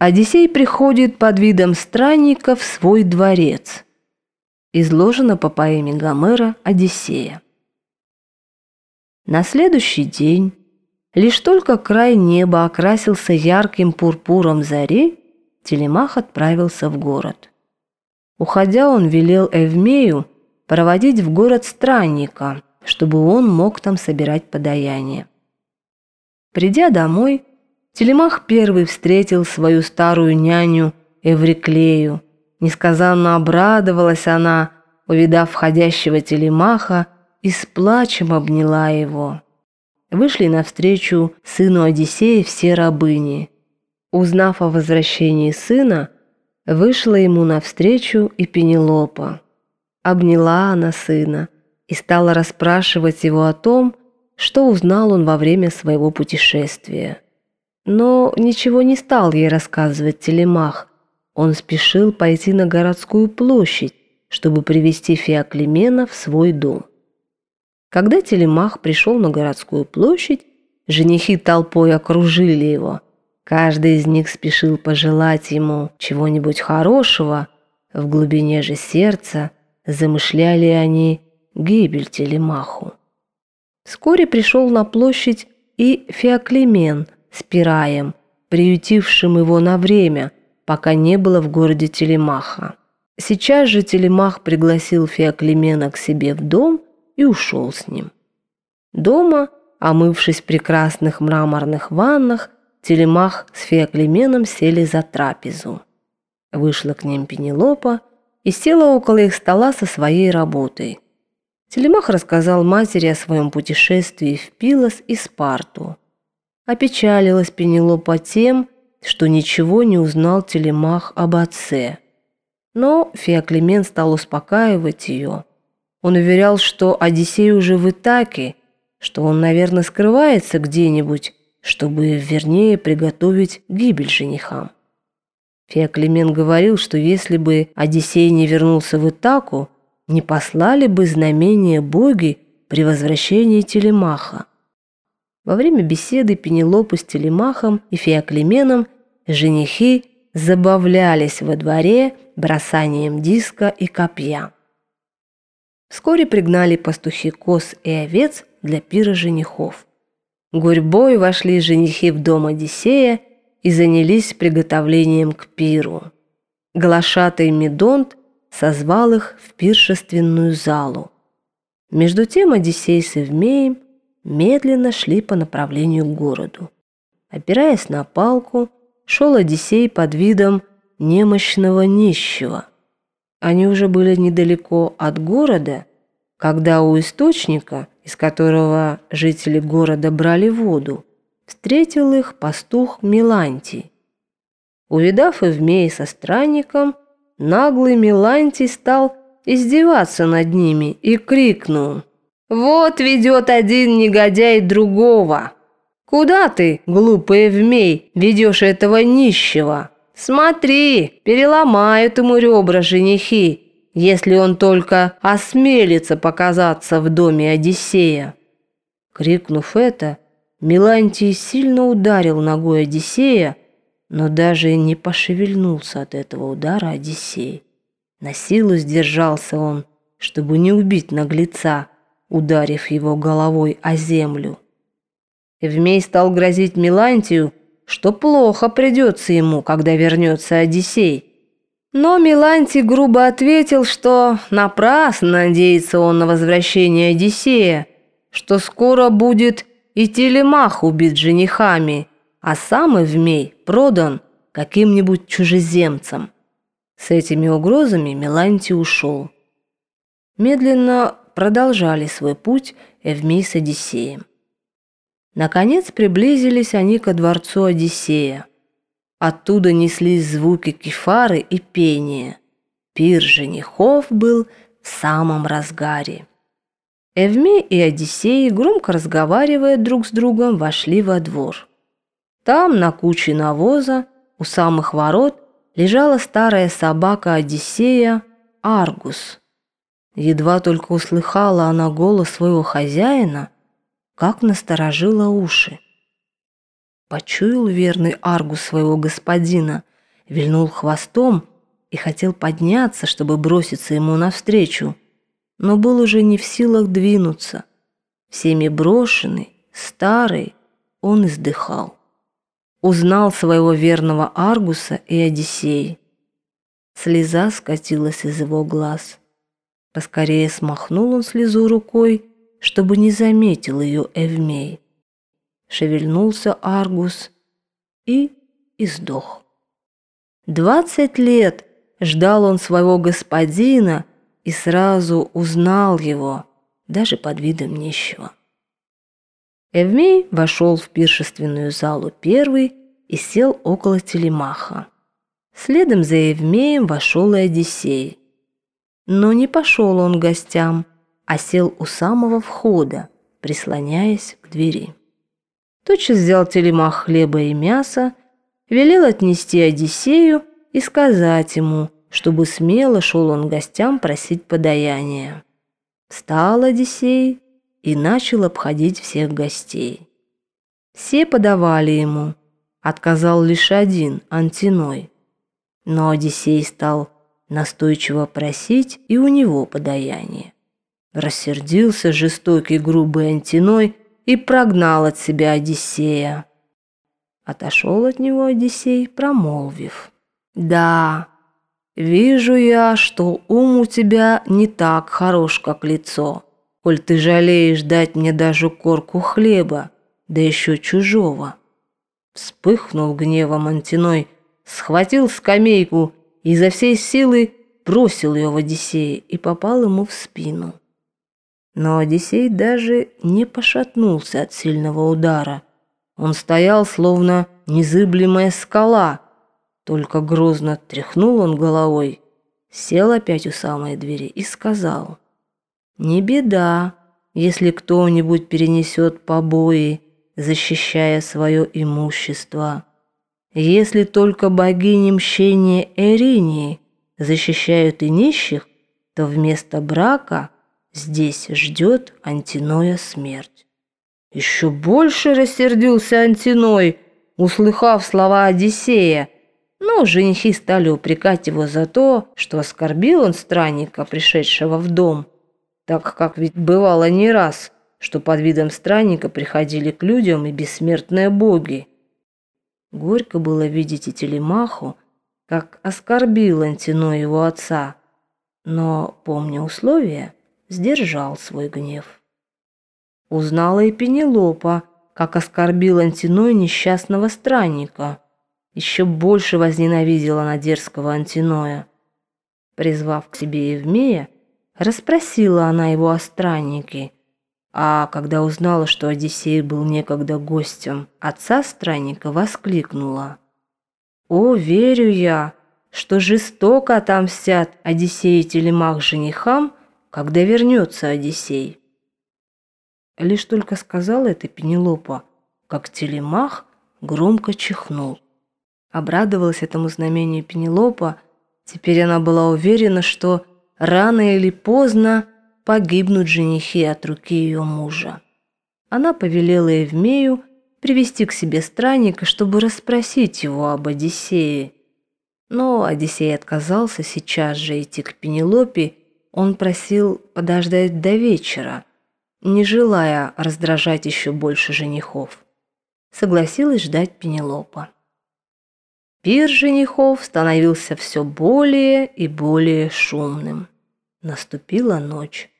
Одиссей приходит под видом странника в свой дворец. Изложено по поэме Гомера «Одиссея». На следующий день, лишь только край неба окрасился ярким пурпуром зари, Телемах отправился в город. Уходя, он велел Эвмею проводить в город странника, чтобы он мог там собирать подаяние. Придя домой, Телемах первый встретил свою старую няню Эвриклею. Несказанно обрадовалась она, увидав входящего Телемаха, и с плачем обняла его. Вышли навстречу сыну Одиссея все рабыни. Узнав о возвращении сына, вышла ему навстречу и Пенелопа. Обняла она сына и стала расспрашивать его о том, что узнал он во время своего путешествия. Но ничего не стал ей рассказывать Телемах. Он спешил пойти на городскую площадь, чтобы привести Феоклимена в свой дом. Когда Телемах пришел на городскую площадь, женихи толпой окружили его. Каждый из них спешил пожелать ему чего-нибудь хорошего. В глубине же сердца замышляли они гибель Телемаху. Вскоре пришел на площадь и Феоклемен – с Пираем, приютившим его на время, пока не было в городе Телемаха. Сейчас же Телемах пригласил Феоклемена к себе в дом и ушел с ним. Дома, омывшись в прекрасных мраморных ваннах, Телемах с Феоклеменом сели за трапезу. Вышла к ним Пенелопа и села около их стола со своей работой. Телемах рассказал матери о своем путешествии в Пилос и Спарту. Опечалилась Пенелопа тем, что ничего не узнал Телемах об отце. Но Феоклемен стал успокаивать ее. Он уверял, что Одиссей уже в Итаке, что он, наверное, скрывается где-нибудь, чтобы вернее приготовить гибель женихам. Феоклемен говорил, что если бы Одиссей не вернулся в Итаку, не послали бы знамения боги при возвращении Телемаха. Во время беседы Пенелопы с Телемахом и Феоклеменом женихи забавлялись во дворе бросанием диска и копья. Вскоре пригнали пастухи коз и овец для пира женихов. Гурьбой вошли женихи в дом Одиссея и занялись приготовлением к пиру. Глашатый Медонт созвал их в пиршественную залу. Между тем Одиссей с Евмеем – медленно шли по направлению к городу. Опираясь на палку, шел Одиссей под видом немощного нищего. Они уже были недалеко от города, когда у источника, из которого жители города брали воду, встретил их пастух Милантий. Увидав Эвмея со странником, наглый Милантий стал издеваться над ними и крикнул – вот ведет один негодяй другого. Куда ты, глупый Эвмей, ведешь этого нищего? Смотри, переломают ему ребра женихи, если он только осмелится показаться в доме Одиссея. Крикнув это, Милантий сильно ударил ногой Одиссея, но даже не пошевельнулся от этого удара Одиссей. На силу сдержался он, чтобы не убить наглеца, ударив его головой о землю. Евмей стал грозить Милантию, что плохо придется ему, когда вернется Одиссей. Но Милантий грубо ответил, что напрасно надеется он на возвращение Одиссея, что скоро будет и Телемах убит женихами, а сам Евмей продан каким-нибудь чужеземцам. С этими угрозами Милантий ушел. Медленно продолжали свой путь Эвмей с Одиссеем. Наконец приблизились они ко дворцу Одиссея. Оттуда неслись звуки кефары и пения. Пир женихов был в самом разгаре. Эвмей и Одиссей, громко разговаривая друг с другом, вошли во двор. Там, на куче навоза, у самых ворот, лежала старая собака Одиссея Аргус. Едва только услыхала она голос своего хозяина, как насторожила уши. Почуял верный Аргус своего господина, вильнул хвостом и хотел подняться, чтобы броситься ему навстречу, но был уже не в силах двинуться. Всеми брошенный, старый, он издыхал. Узнал своего верного Аргуса и Одиссей. Слеза скатилась из его глаз. Поскорее смахнул он слезу рукой, чтобы не заметил ее Эвмей. Шевельнулся Аргус и издох. Двадцать лет ждал он своего господина и сразу узнал его, даже под видом нищего. Эвмей вошел в пиршественную залу первый и сел около телемаха. Следом за Евмеем вошел и Одиссей. Но не пошел он к гостям, а сел у самого входа, прислоняясь к двери. Тотчас взял телемах хлеба и мяса, велел отнести Одиссею и сказать ему, чтобы смело шел он гостям просить подаяния. Встал Одиссей и начал обходить всех гостей. Все подавали ему, отказал лишь один, Антиной. Но Одиссей стал настойчиво просить и у него подаяние. Рассердился жестокий грубый Антиной и прогнал от себя Одиссея. Отошел от него Одиссей, промолвив. «Да, вижу я, что ум у тебя не так хорош, как лицо, коль ты жалеешь дать мне даже корку хлеба, да еще чужого». Вспыхнул гневом Антиной, схватил скамейку и изо всей силы бросил ее в Одиссея и попал ему в спину. Но Одиссей даже не пошатнулся от сильного удара. Он стоял, словно незыблемая скала. Только грозно тряхнул он головой, сел опять у самой двери и сказал, «Не беда, если кто-нибудь перенесет побои, защищая свое имущество. Если только богини мщения Эринии защищают и нищих, то вместо брака здесь ждет Антиноя смерть. Еще больше рассердился Антиной, услыхав слова Одиссея, но женихи стали упрекать его за то, что оскорбил он странника, пришедшего в дом, так как ведь бывало не раз, что под видом странника приходили к людям и бессмертные боги. Горько было видеть и Телемаху, как оскорбил Антино его отца, но, помня условия, сдержал свой гнев. Узнала и Пенелопа, как оскорбил Антиной несчастного странника. Еще больше возненавидела она дерзкого Антиноя. Призвав к себе Евмея, расспросила она его о страннике – а когда узнала, что Одиссей был некогда гостем отца странника, воскликнула. «О, верю я, что жестоко отомстят Одиссей и Телемах женихам, когда вернется Одиссей». Лишь только сказала это Пенелопа, как Телемах громко чихнул. Обрадовалась этому знамению Пенелопа, теперь она была уверена, что рано или поздно погибнут женихи от руки ее мужа. Она повелела Евмею привести к себе странника, чтобы расспросить его об Одиссее. Но Одиссей отказался сейчас же идти к Пенелопе, он просил подождать до вечера, не желая раздражать еще больше женихов. Согласилась ждать Пенелопа. Пир женихов становился все более и более шумным. Наступила ночь.